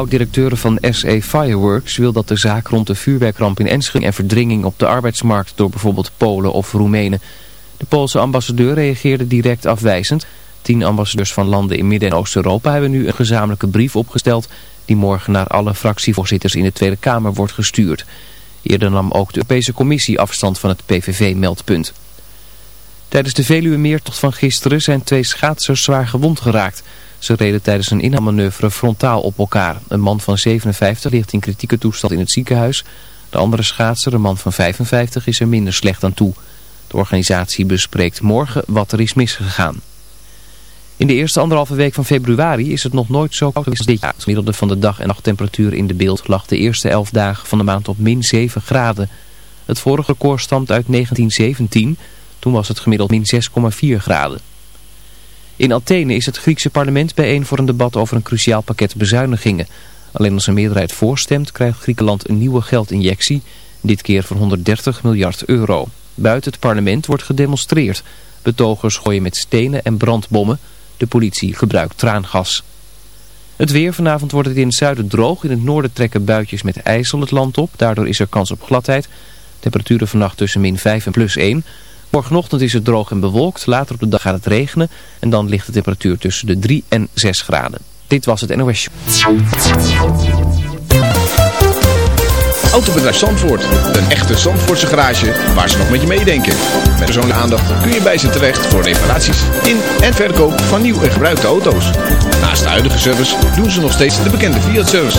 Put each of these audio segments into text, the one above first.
Oud-directeur van SE Fireworks wil dat de zaak rond de vuurwerkramp in Enschede en verdringing op de arbeidsmarkt door bijvoorbeeld Polen of Roemenen. De Poolse ambassadeur reageerde direct afwijzend. Tien ambassadeurs van landen in Midden- en Oost-Europa hebben nu een gezamenlijke brief opgesteld die morgen naar alle fractievoorzitters in de Tweede Kamer wordt gestuurd. Eerder nam ook de Europese Commissie afstand van het PVV-meldpunt. Tijdens de Veluwe-meertocht van gisteren zijn twee schaatsers zwaar gewond geraakt. Ze reden tijdens een inhaalmanoeuvre frontaal op elkaar. Een man van 57 ligt in kritieke toestand in het ziekenhuis. De andere schaatser, een man van 55, is er minder slecht aan toe. De organisatie bespreekt morgen wat er is misgegaan. In de eerste anderhalve week van februari is het nog nooit zo koud als dit jaar. Het gemiddelde van de dag- en nachttemperatuur in de beeld lag de eerste elf dagen van de maand op min 7 graden. Het vorige record stamt uit 1917, toen was het gemiddeld min 6,4 graden. In Athene is het Griekse parlement bijeen voor een debat over een cruciaal pakket bezuinigingen. Alleen als een meerderheid voorstemt krijgt Griekenland een nieuwe geldinjectie, dit keer voor 130 miljard euro. Buiten het parlement wordt gedemonstreerd. Betogers gooien met stenen en brandbommen. De politie gebruikt traangas. Het weer. Vanavond wordt het in het zuiden droog. In het noorden trekken buitjes met ijsel het land op. Daardoor is er kans op gladheid. Temperaturen vannacht tussen min 5 en plus 1. Morgenochtend is het droog en bewolkt. Later op de dag gaat het regenen. En dan ligt de temperatuur tussen de 3 en 6 graden. Dit was het NOS. Autobedrijf Zandvoort. Een echte Zandvoortse garage waar ze nog met je meedenken. Met persoonlijke aandacht kun je bij ze terecht voor reparaties in en verkoop van nieuw en gebruikte auto's. Naast de huidige service doen ze nog steeds de bekende Fiat-service.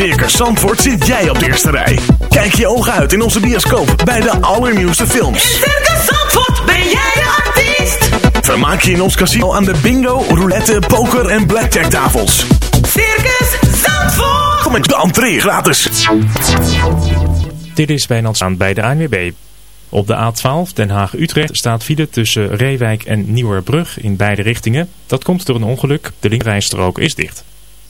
Circus Zandvoort zit jij op de eerste rij. Kijk je ogen uit in onze bioscoop bij de allernieuwste In films. Circus Zandvoort ben jij de artiest. Vermaak je in ons casino aan de bingo, roulette, poker en blackjack tafels. Circus Zandvoort. Kom met de entree gratis. Dit is Wijnand Staan bij de ANWB. Op de A12 Den Haag-Utrecht staat file tussen Reewijk en Nieuwerbrug in beide richtingen. Dat komt door een ongeluk. De linkerrijstrook is dicht.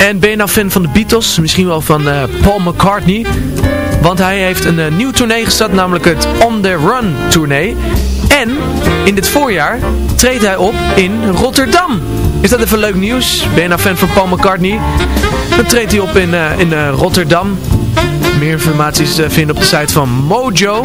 En ben je nou fan van de Beatles? Misschien wel van eh, Paul McCartney. Want hij heeft een uh, nieuw tournee gestart, namelijk het On The Run tournee. En in dit voorjaar treedt hij op in Rotterdam. Is dat even leuk nieuws? Ben je nou fan van Paul McCartney? Dan treedt hij op in, uh, in Rotterdam. Meer informatie is vinden op de site van Mojo.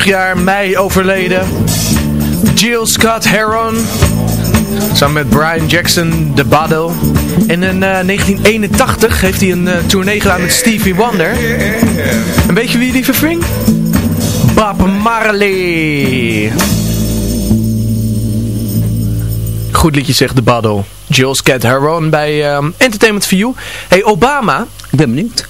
vorig jaar mei overleden. Jill Scott Heron. Samen met Brian Jackson, de Bado. En in eh, 1981 heeft hij een uh, tournee gedaan met Stevie Wonder. En weet je wie die verving? Bob Marley. Goed liedje zegt de Bado. Jill Scott Heron bij eh, Entertainment for You. Hey Obama. Ik ben benieuwd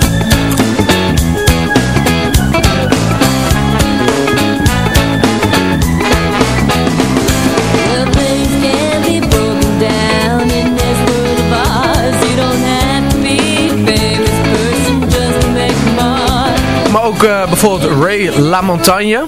Bijvoorbeeld Ray LaMontagne.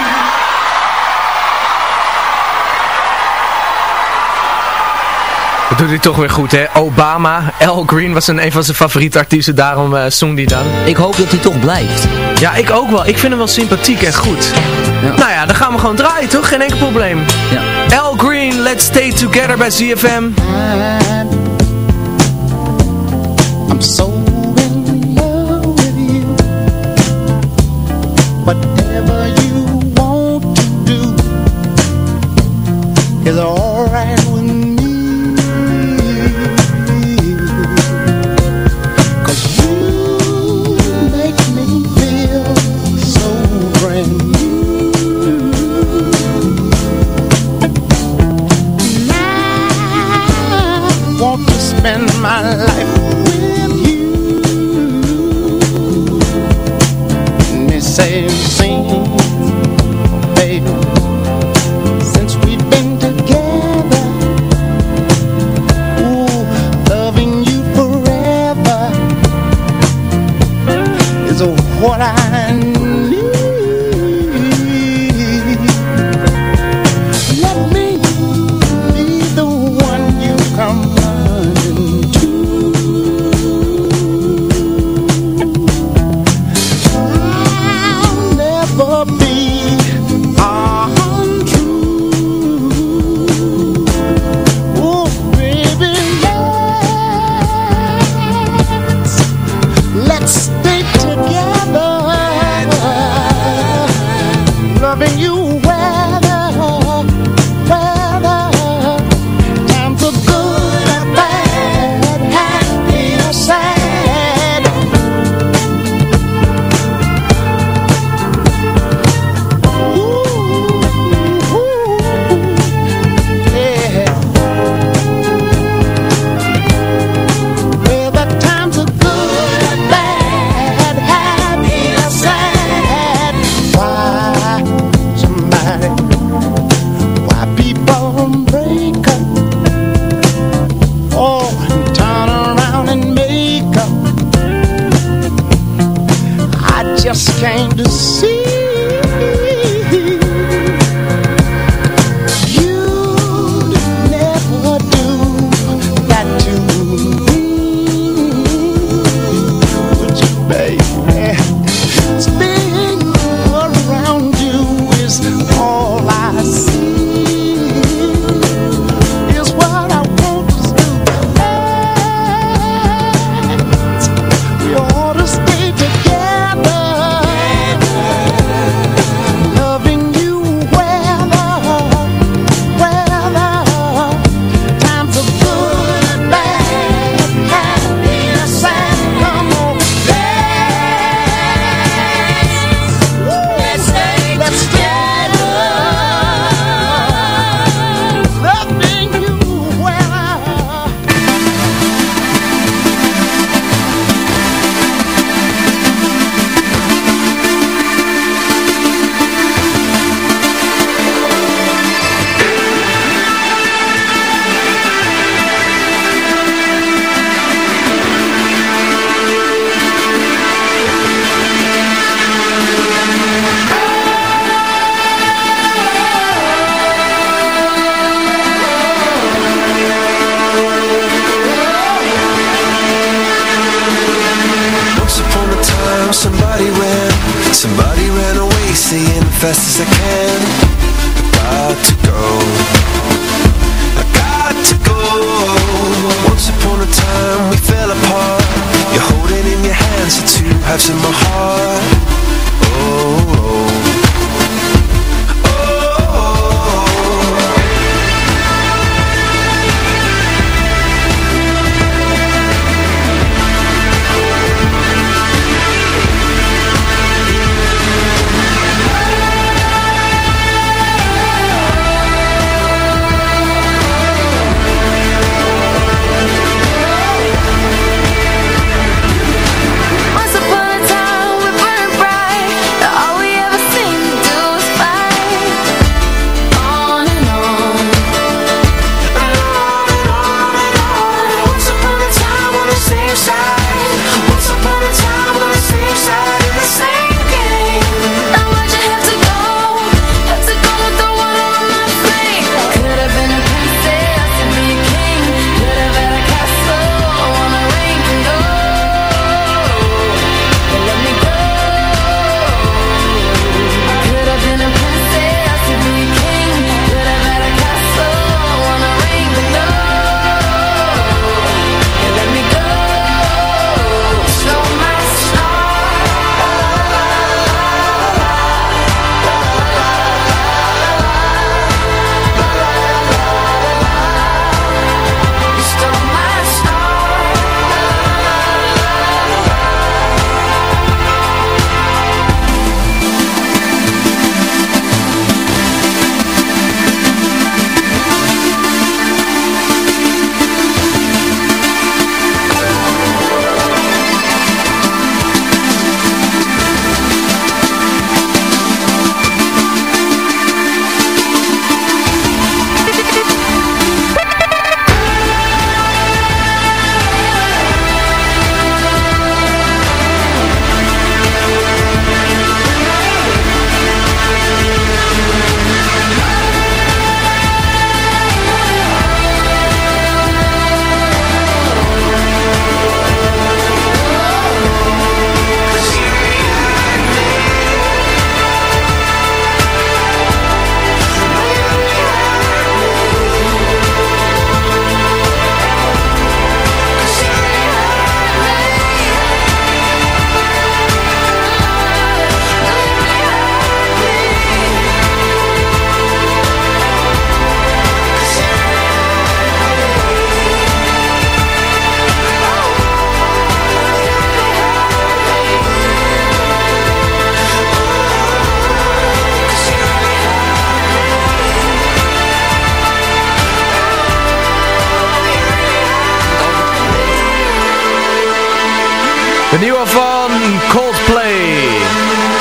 doet hij toch weer goed, hè? Obama, Al Green was een, een van zijn favoriete artiesten. Daarom eh zong hij dan. Ik hoop dat hij toch blijft. Ja, ik ook wel. Ik vind hem wel sympathiek en goed. Ja. Nou ja, dan gaan we gewoon draaien, toch? Geen enkel probleem. Ja. Al Green, Let's Stay Together bij ZFM.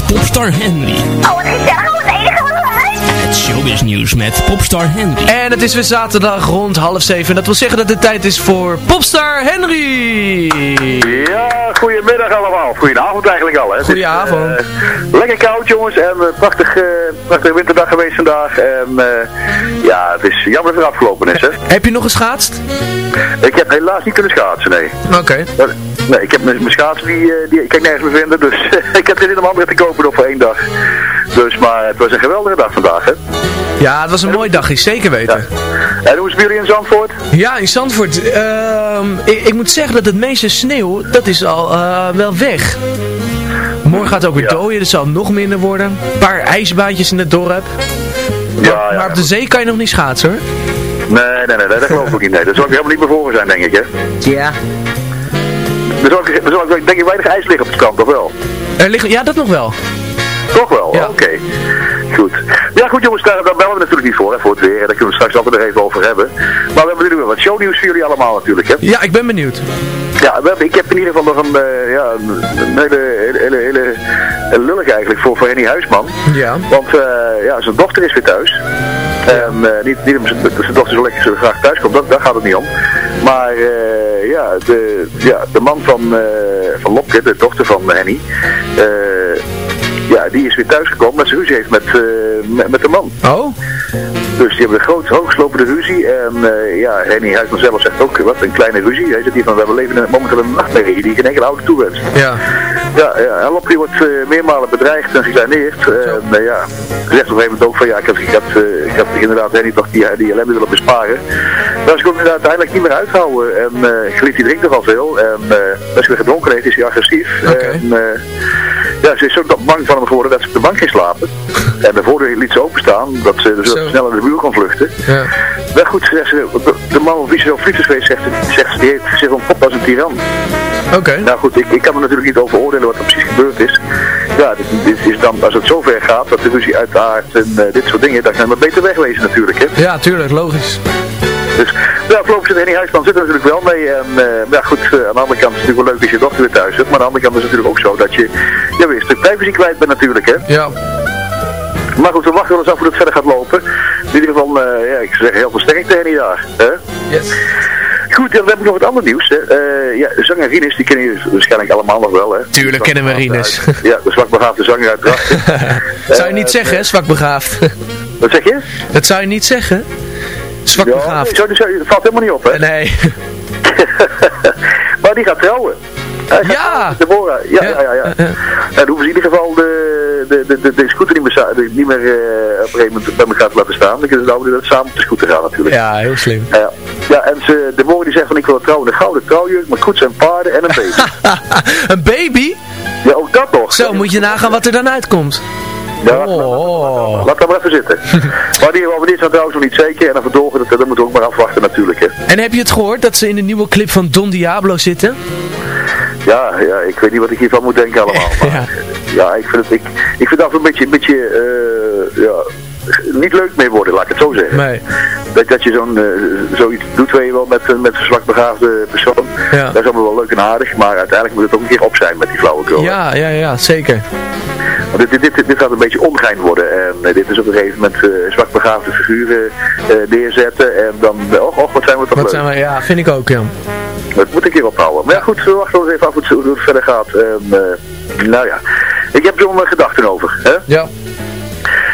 Met popstar Henry. Oh, wat gezellig. Wat enige wat leuk. Het showbiz nieuws met popstar Henry. En het is weer zaterdag rond half zeven. Dat wil zeggen dat het tijd is voor Popstar Henry. Ja, goedemiddag allemaal. Goedenavond eigenlijk al. Hè. Goedenavond. Is, eh, lekker koud jongens en een prachtig, eh, prachtige winterdag geweest vandaag. En eh, ja, het is jammer dat het afgelopen is hè. Heb je nog geschaatst? Ik heb helaas niet kunnen schaatsen, nee. Oké. Nee, ik heb mijn mijn schaatsen, die, eh, die kan ik nergens meer vinden. Dus ik heb er in om andere te kopen nog voor één dag. Dus, maar het was een geweldige dag vandaag hè. Ja, het was een mooi dagje, zeker weten. En hoe is het bij jullie in Zandvoort? Ja, in Zandvoort. ehm, ik, ik moet zeggen dat het meeste sneeuw, dat is al eh, wel weg. Morgen gaat het ook weer dooien, dus zal het nog minder worden. Een paar ijsbaantjes in het dorp. Ja, Maar op de zee kan je nog niet schaatsen hoor. Nee, nee, nee, nee, dat geloof ik niet. Nee, dat zal ik helemaal niet bevoren zijn, denk ik, hè. Ja. Er zal, er zal denk ik weinig ijs liggen op het strand, of wel? Er liggen, ja, dat nog wel. Toch wel? Oké. Goed. Ja goed jongens, daar, daar bellen we natuurlijk niet voor, hè, voor het weer. Daar kunnen we straks altijd nog even over hebben. Maar we hebben natuurlijk wel wat shownieuws voor jullie allemaal natuurlijk, hè. Ja, ik ben benieuwd. Ja, we hebben, ik heb in ieder geval nog een, eh, ja, een, hele, hele, hele, lullig eigenlijk voor, voor Henny Huisman. Ja. Want eh, ja, zijn dochter is weer thuis. En eh, niet, niet omdat zijn, dat zijn dochter zo lekker zo graag thuis komt, dat, daar gaat het niet om. Maar eh, ja, de, ja, de man van, eh van Lopke, de dochter van Henny, eh, ja, die is weer thuisgekomen dat ze ruzie heeft met, eh, met, met de man. Oh? Dus die hebben een groot, hoogslopende ruzie. En eh, ja, Henny Huisman zelf zegt ook, wat een kleine ruzie. Hij zegt hier van, we leven in- momenteel een nachtmerrie die geen enkele oude toewenst. Ja. Ja, ja en Lopke wordt eh, meermalen bedreigd en gekleineerd. En ja, ze zegt op een gegeven moment ook van, ja, ik had, ik had, ik had inderdaad Henny toch die, die ellende willen besparen. Maar ze kon het uiteindelijk niet meer uithouden. En uh, Griet die drinkt nogal veel. En als ze weer gedronken heeft, is hij agressief. En, ja, ze is zo bang van hem geworden dat ze op de bank ging slapen. En de voordeur liet ze openstaan, dat ze dus Zo. snel naar de muur kon vluchten. Ja. Maar goed, zegt ze, de- man wie ze zo verliefd is geweest, zegt, ze- zegt ze, die heeft zich ontpopt als een tiran. Oké. Nou goed, ik, ik kan er natuurlijk niet over oordelen wat er precies gebeurd is. Ja, dit, dit is dan, als het zover gaat, dat de ruzie uitaart en eh, dit soort dingen, dan het maar beter wegwezen natuurlijk, hè. Ja, tuurlijk, logisch. Dus ja, voorlopig zit Henny Huisman zit er natuurlijk wel mee. En eh, ja, goed, eh, aan de andere kant is het natuurlijk wel leuk als je dochter weer thuis hebt. Maar aan de andere kant is het natuurlijk ook zo dat je ja, weer een stuk privacy kwijt bent natuurlijk, hè. Ja. Maar goed, we wachten wel eens af hoe het verder gaat lopen. In ieder geval, eh, ja, ik zeggen heel veel sterkte Henny daar. Hè? Yes. Goed, dan heb ik nog wat ander nieuws. Hè. Ja, zanger Rinus, die kennen jullie waarschijnlijk allemaal nog wel. Hè. Tuurlijk kennen we Rinus. Ja, de zwakbegaafde zanger uit Drachten. zou je niet zeggen, hè, zwak begaafd. Wat zeg je? Dat zou je niet zeggen. Zwak Ja, begaafd. zo, zo, dat valt helemaal niet op, hè? Nee. maar die gaat trouwen. Hij gaat Ja. Deborah. Ja, ja, ja. ja. En dan hoeven ze in ieder geval de, de, de, de, de scooter niet meer, niet meer eh, op een gegeven moment bij elkaar te laten staan. Dan kunnen ze nou samen op de scooter gaan natuurlijk. Ja, heel slim. Ja, ja en ze, Deborah die zegt van ik wil trouwen een gouden trouwjurk met koets en paarden en een baby. Een baby? ja, ook dat nog. Zo, moet je nagaan wat er dan uitkomt. Ja, laat, Oh. laat dat maar even zitten. maar die over dit zijn trouwens nog niet zeker. En dan verdolgen, dat, dat moeten we ook maar afwachten natuurlijk. Hè. En heb je het gehoord dat ze in de nieuwe clip van Don Diablo zitten? Ja, ja, ik weet niet wat ik hiervan moet denken allemaal. Maar, Ja. ja, ik vind het, ik, ik vind af een beetje, een beetje eh, ja, niet leuk mee worden, laat ik het zo zeggen. Nee. Dat, dat je zo'n, eh, zoiets doet, weet je wel, met, een- met een zwak begaafde persoon. Ja. Dat is allemaal wel leuk en aardig, maar uiteindelijk moet het ook een keer op zijn met die flauwekul. Ja, ja, ja, zeker. Want dit, dit, dit, dit gaat een beetje ongein worden. En eh, dit is op een gegeven moment eh zwak begaafde figuren eh, neerzetten. En dan, eh, och, och, wat zijn we toch Wat leuk. zijn we, ja, vind ik ook, ja. Dat moet ik hier ophouden. Maar ja, goed, we wachten wel eens even af hoe het, hoe het verder gaat. En, eh, nou ja, ik heb er wel mijn gedachten over. Hè? Ja.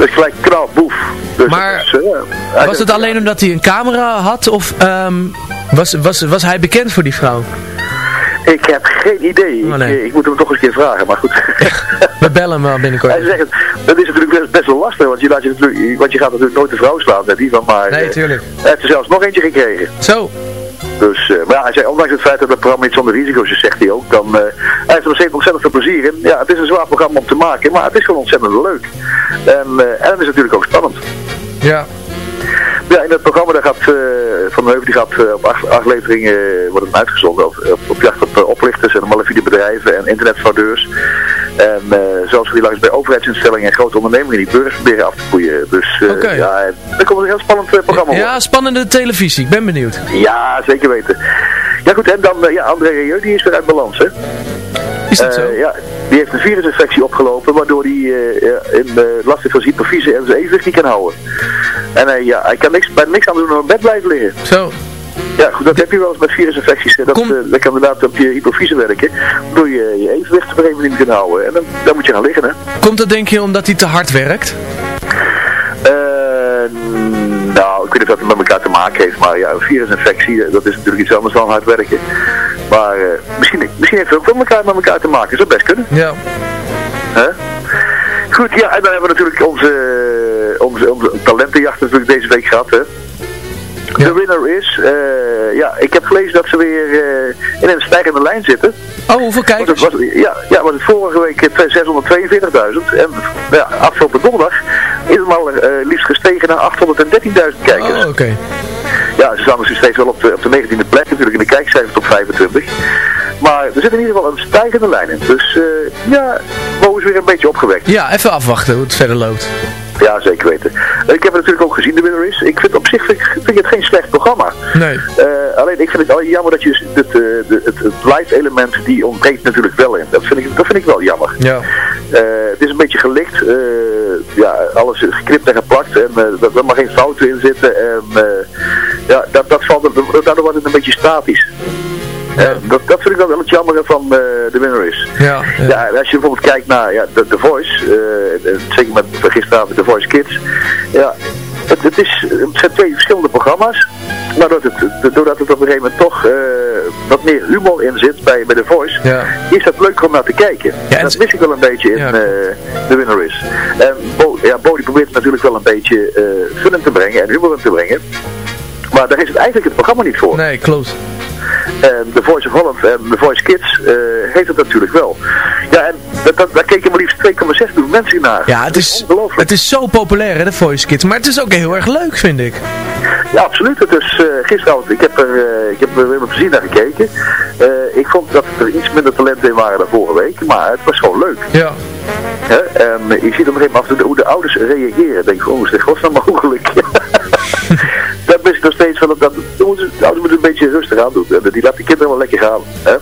Dus gelijk knal, boef. Dus Maar dat is, eh, Was het alleen omdat hij een camera had of ehm, was, was, was hij bekend voor die vrouw? Ik heb geen idee. Oh, ik, nee. eh, ik moet hem toch eens een keer vragen, maar goed. We bellen hem wel binnenkort. Hij zegt, dat is natuurlijk best, best wel lastig, want je, laat je, natuurlijk, want je gaat natuurlijk nooit de vrouw slaan, die van, maar Nee, tuurlijk. hij heeft er zelfs nog eentje gekregen. Zo. Dus, eh, maar ja, hij zei, ondanks het feit dat het programma niet zonder risico's is, zegt hij ook, dan, eh, hij heeft er nog ontzettend veel plezier in. Ja, het is een zwaar programma om te maken, maar het is gewoon ontzettend leuk. En, eh, en het is natuurlijk ook spannend. Ja. Ja, in het programma daar gaat eh, Van Heuvel die gaat eh, op acht afleveringen eh, wordt het uitgezonden op, op, op jacht op oplichters en malafide bedrijven en internetfraudeurs. En zelfs die langs bij overheidsinstellingen en grote ondernemingen die burgers proberen af te koeien. Dus Oké. ja, daar komt een heel spannend programma op. Ja, spannende televisie. Ik ben benieuwd. Ja, zeker weten. Ja goed, en dan, ja, André Rieu, die is weer uit balans, hè? Is dat Eh, zo? Ja, die heeft een virusinfectie opgelopen, waardoor hij eh, in uh, last heeft van hypofyse en zijn evenwicht niet kan houden. En hij, ja, hij kan niks, bij niks aan doen dan op bed blijven liggen. Zo. Ja, goed, dat heb je wel eens met virusinfecties. hè. Dat, eh, dat kan inderdaad op je hypofyse werken, waardoor je je evenwicht op een gegeven moment niet kan houden. En dan, dan moet je gaan liggen, hè. Komt dat denk je omdat hij te hard werkt? Eh, nou, ik weet niet of dat het met elkaar te maken heeft, maar ja, een virusinfectie, eh, dat is natuurlijk iets anders dan hard werken. Maar eh, misschien, misschien heeft het ook wel elkaar met elkaar te maken, zou best kunnen. Ja. Goed, ja, en dan hebben we natuurlijk onze, onze, onze talentenjacht natuurlijk deze week gehad, hè. De winner is, eh, ja, ik heb gelezen dat ze weer eh, in een stijgende lijn zitten. Oh, hoeveel kijkers? Was ja, ja, was het vorige week eh, 642.000 en ja, afgelopen donderdag is het eh, liefst gestegen naar 813.000 kijkers. Oh, oké. Ja, ze staan dus steeds wel op de, op de 19e plek natuurlijk in de kijkcijfers op 25. Maar er zit in ieder geval een stijgende lijn in. Dus eh, ja, Bo is weer een beetje opgewekt. Ja, even afwachten hoe het verder loopt. Ja, zeker weten. Eh, Ik heb het natuurlijk ook gezien, de winner is. Ik vind op zich vind ik, vind ik het geen slecht programma. Nee. Eh, alleen ik vind het jammer dat je het, de, het, het live element, die ontbreekt natuurlijk wel in. Dat vind ik, dat vind ik wel jammer. Ja. Het is een beetje gelikt. ja, alles is geknipt en geplakt. En dat er maar geen fouten in zitten. En ja, dat, dat valt, daardoor wordt het een beetje statisch. Ja. dat, dat vind ik dan wel het jammer van uh, de winner is. Ja, ja. ja, als je bijvoorbeeld kijkt naar ja, The, The Voice, uh, zeker met gisteravond The Voice Kids. Ja, het, het, is, het zijn twee verschillende programma's. Maar doordat het, doordat het op een gegeven moment toch uh, wat meer humor in zit bij, bij The Voice, ja. is dat leuk om naar te kijken. Ja, en dat mis ik wel een beetje in ja. uh, The Winner is. En Bo, ja, Bodie probeert natuurlijk wel een beetje uh, fun in te brengen en humor in te brengen. Maar daar is het eigenlijk het programma niet voor. Nee, klopt. En The Voice of Holland en The Voice Kids uh, heeft het natuurlijk wel. Ja, en dat, dat, daar keken maar liefst 2,6 miljoen mensen naar. Ja, het is, het is zo populair hè, de Voice Kids. Maar het is ook heel erg leuk, vind ik. Ja, absoluut. Het is uh, gisteravond, ik heb er, uh, ik heb er met plezier naar gekeken. ik vond dat er iets minder talenten in waren dan vorige week, maar het was gewoon leuk. Ja. En je ziet op een gegeven moment hoe de ouders reageren. Denk je, oh, is dit godsnaam mogelijk? Dat van, dat, dat, de ouders moeten een beetje rustig aan doen. Die laat die kinderen wel lekker gaan. Hè?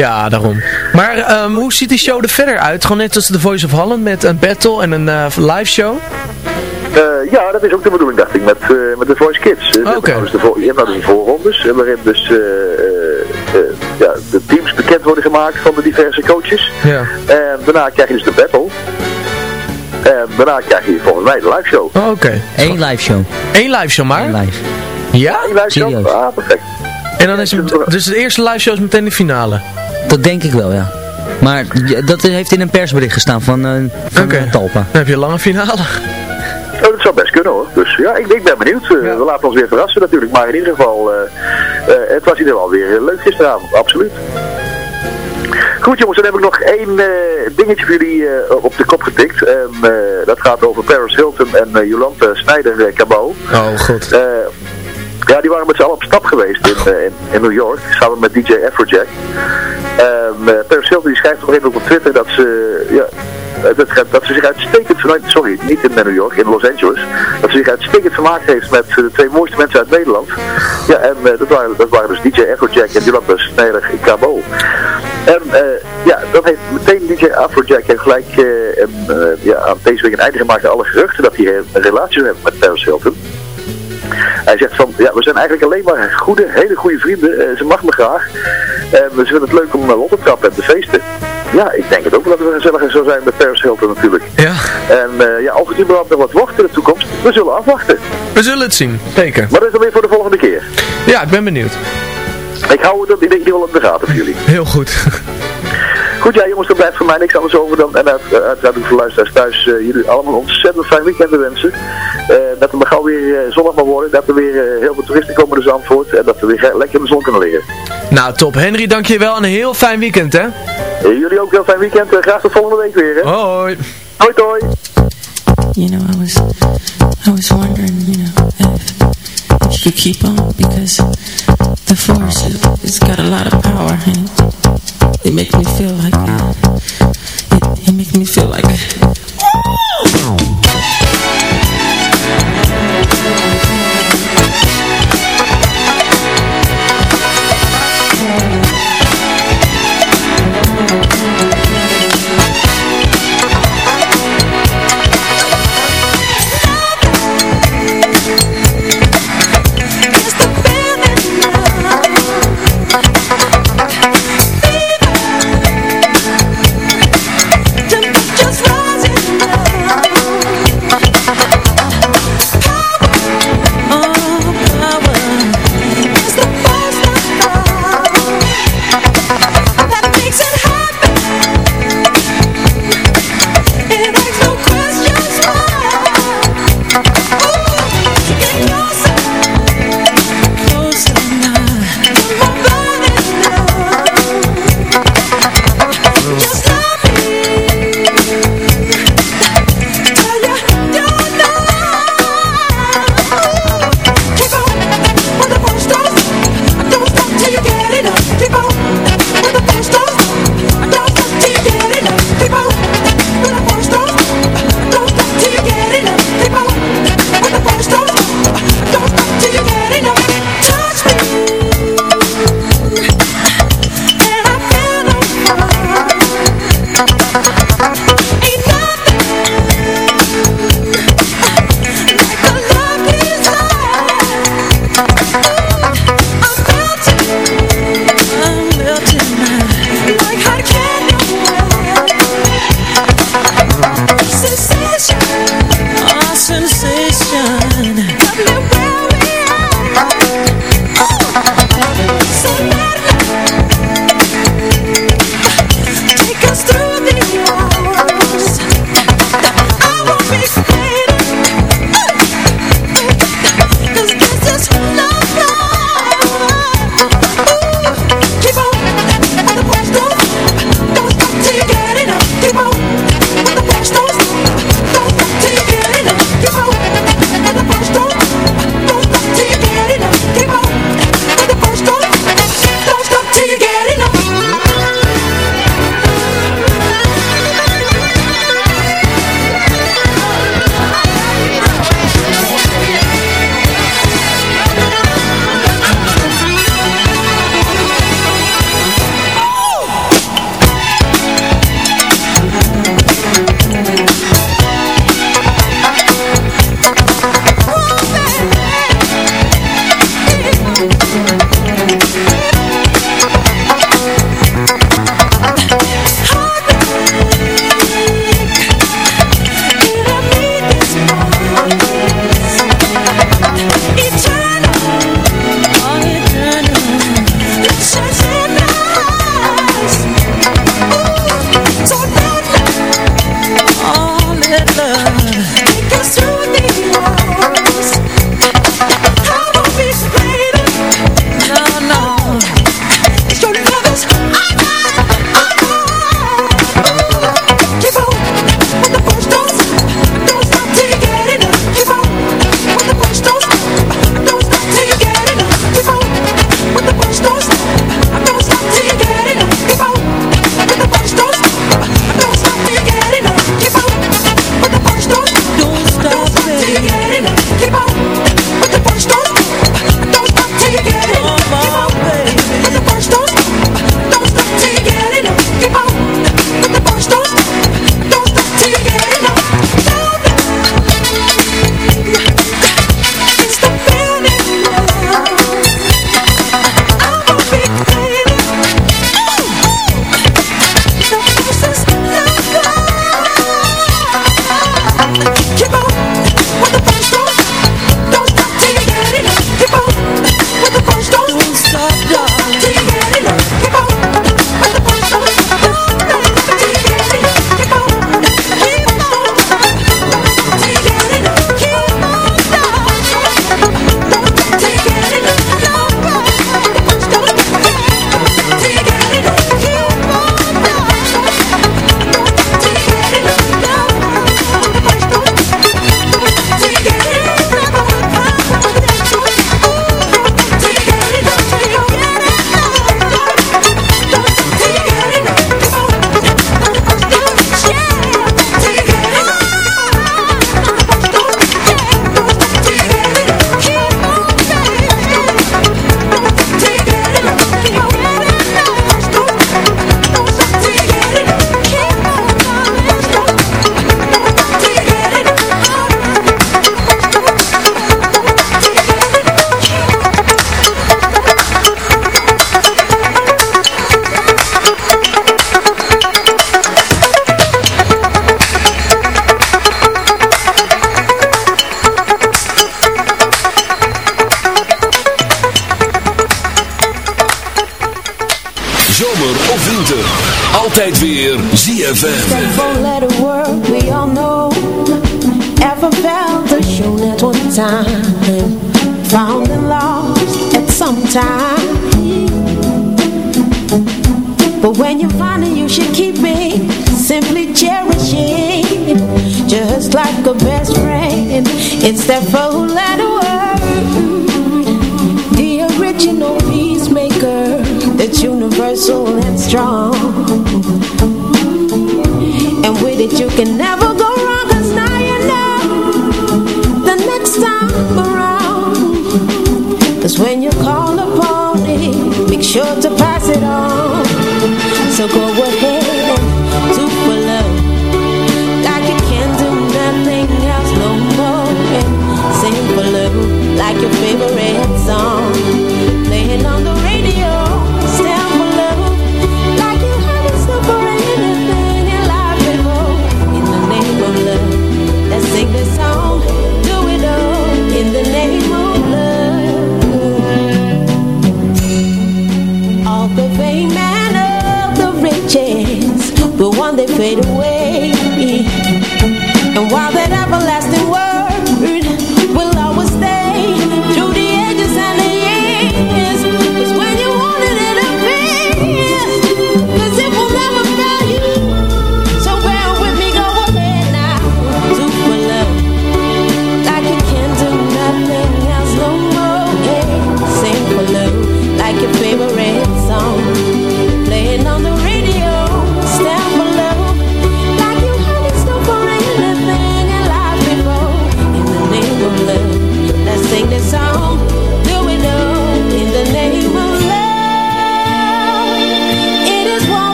Ja, daarom. Maar um, hoe ziet die show er verder uit? Gewoon net als The Voice of Holland met een battle en een uh, live show? Uh, ja, dat is ook de bedoeling, dacht ik, met, uh, met The Voice Kids. Oké. Okay. Dus je hebt nou dus een voorrondes, waarin dus ja, de teams bekend worden gemaakt van de diverse coaches. Ja. En daarna krijg je dus de battle. En daarna krijg je volgens mij de live show. Oh, Oké. Okay. Eén live show. Eén live show maar? Eén live. Ja? Live show? Serieus? Ah, perfect. En dan is het, dus de eerste live show is meteen de finale? Dat denk ik wel, ja. Maar dat heeft in een persbericht gestaan van, uh, van okay. Talpa. Dan heb je een lange finale. Oh, dat zou best kunnen hoor. Dus ja, ik, ik ben benieuwd. Uh, ja. We laten ons weer verrassen natuurlijk. Maar in ieder geval, uh, het was in ieder geval weer leuk gisteravond. Absoluut. Goed jongens, dan heb ik nog één uh, dingetje voor jullie uh, op de kop getikt. En uh, dat gaat over Paris Hilton en Jolante Snijder Cabot. Oh god. Ja, die waren met z'n allen op stap geweest in, in, in, New York, samen met DJ Afrojack. En Paris Hilton die schrijft gegeven moment op Twitter dat ze, ja, dat, dat ze zich uitstekend vanuit, sorry, niet in New York, in Los Angeles, dat ze zich uitstekend vermaakt heeft met de twee mooiste mensen uit Nederland. Ja, en dat, waren, dat waren dus DJ Afrojack en Jolanta Snijder Cabot. En uh, ja, dat heeft meteen DJ Afrojack gelijk en, uh, ja, aan deze week een einde gemaakt aan alle geruchten dat hij een relatie heeft met Paris Hilton. Hij zegt van, ja, we zijn eigenlijk alleen maar goede, hele goede vrienden. ze mag me graag. En we vinden het leuk om op te trappen en te feesten. Ja, ik denk het ook dat we gezelliger zou zijn met Paris Hilton natuurlijk. Ja. En uh, ja, of het überhaupt nog wat wordt in de toekomst, we zullen afwachten. We zullen het zien, zeker. Maar dat is dan weer voor de volgende keer. Ja, ik ben benieuwd. Ik hou het in ieder geval op de gaten voor jullie. Heel goed. Goed, ja jongens, er blijft voor mij niks anders over dan, en uiteraard ook voor luisteraars thuis, uh, jullie allemaal een ontzettend fijn weekend te wensen. Uh, dat het maar gauw weer uh, zonnig mag worden, dat er weer heel veel toeristen komen naar Zandvoort en dat we weer lekker in de zon kunnen liggen. Nou top, Henry dankjewel en een heel fijn weekend hè. jullie ook een heel fijn weekend, graag tot volgende week weer hè. Hoi. Hoi hoi. You know, I was, I was wondering, you know, if... could keep on because the force it's got a lot of power it makes me feel like it, it makes me feel like Fever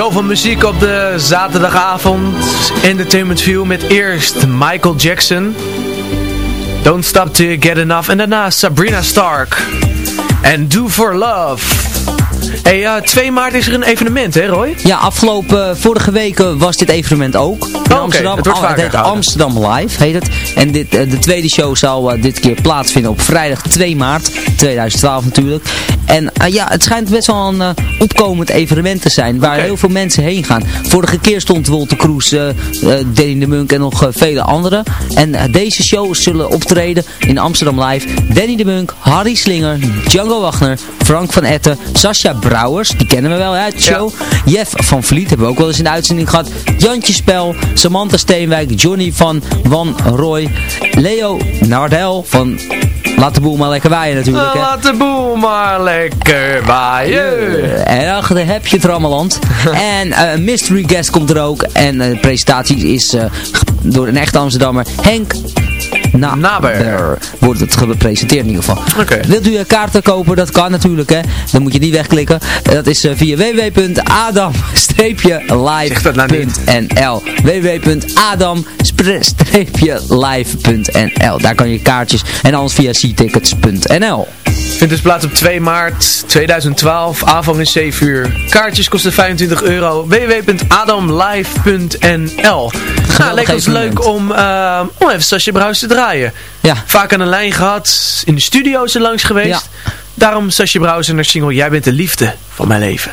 Zoveel muziek op de zaterdagavond. Entertainment View met eerst Michael Jackson. Don't Stop You Get Enough. En daarna Sabrina Stark. En Do For Love. Hey, ja, 2 maart is er een evenement, hè Roy? Ja, afgelopen vorige weken was dit evenement ook. In Amsterdam. het wordt Oh, heet gehouden. Amsterdam Live, heet het. En dit, eh, de tweede show zal eh, dit keer plaatsvinden op vrijdag 2 maart 2012 natuurlijk. En eh, ja, het schijnt best wel een opkomend evenement te zijn, waar heel veel mensen heen gaan. Vorige keer stond Wolter Kroes, Danny de Munk en nog vele anderen. En deze shows zullen optreden in Amsterdam Live. Danny de Munk, Harry Slinger, Django Wagner, Frank van Etten, Sascha Brouwers, die kennen we wel uit de show. Jeff van Vliet hebben we ook wel eens in de uitzending gehad. Jantje Spel, Samantha Steenwijk, Johnny van Van Roy, Leo Nardel van Laat de boel maar lekker waaien natuurlijk. hè. Laat de boel maar lekker waaien. En achter heb je en eh, een mystery guest komt er ook. En eh, de presentatie is eh, door een echte Amsterdammer. Henk Naber. Wordt het gepresenteerd in ieder geval. Wilt u eh, kaarten kopen? Dat kan natuurlijk hè. Dan moet je die wegklikken. Eh, Dat is eh, via www.adam-live.nl www.adam-live.nl Daar kan je kaartjes en anders via ctickets.nl Vindt dus plaats op 2 maart 2012. Aanvang is 7 uur. Kaartjes kosten 25 euro. www.adamlive.nl ga lekker leuk om, eh, om even Sasje Bruis te draaien. Ja. Vaak aan de lijn gehad. In de studio's er langs geweest. Ja. Daarom Sasje Bruis en haar single Jij bent de liefde van mijn leven.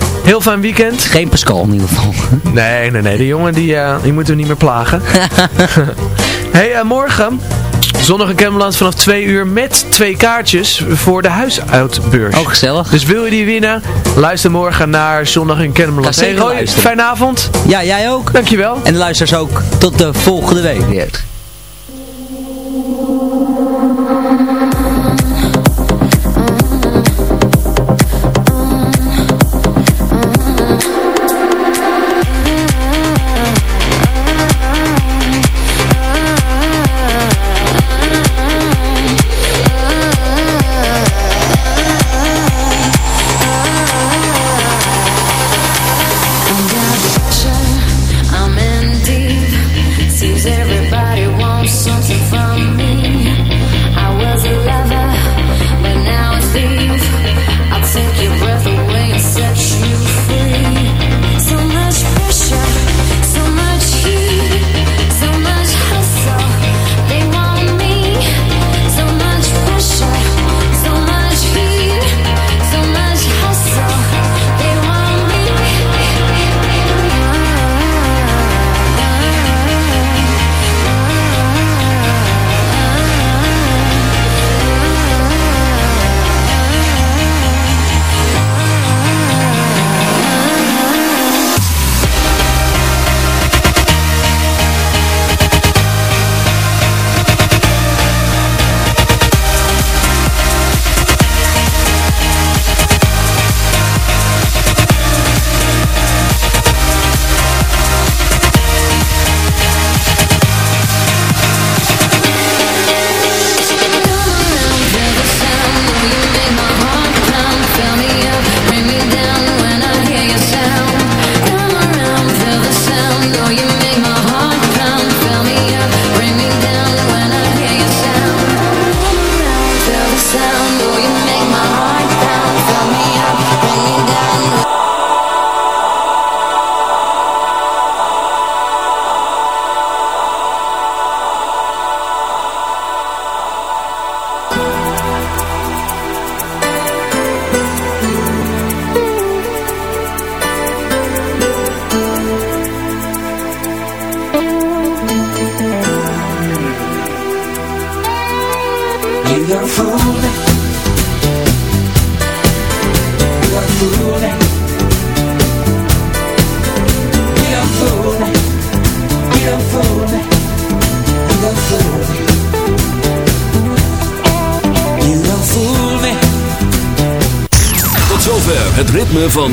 Heel fijn weekend. Geen Pascal in ieder geval. Nee, nee, nee. De jongen die, eh, die moeten we niet meer plagen. hey, eh, morgen... Zondag in Cameland vanaf 2 uur met twee kaartjes voor de huisuitbeurs. Oh, gezellig. Dus wil je die winnen? Luister morgen naar Zondag in zeker hey Roy, fijne avond. Ja, jij ook. Dankjewel. En de luisteraars ook. Tot de volgende week weer.